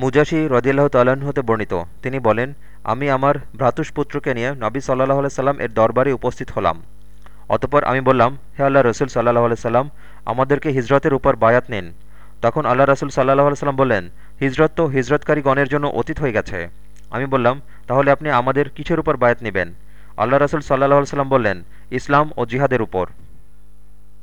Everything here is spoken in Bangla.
মুজাসি রদিল্লাহ তালন হতে বর্ণিত। তিনি বলেন, আমি আমার ভ্রাতুষ্পুত্রকে নিয়ে নবী সাল্লাহ সাল্লাম এর দরবারে উপস্থিত হলাম। অতপর আমি বললাম, হে আল্লাহ রসুল সাল্লাহ সাল্লাম, আমাদেরকে হিজরতের উপর বায়াত নিন। তখন আল্লাহ রসুল সাল্লাহ সাল্লাম বললেন, হিজরত তো হিজরতকারী গণের জন্য অতীত হয়ে গেছে। আমি বললাম, তাহলে আপনি আমাদের কিসের উপর বায়াত নেবেন? আল্লাহ রসুল সাল্লাহ সাল্লাম বললেন, ইসলাম ও জিহাদের উপর।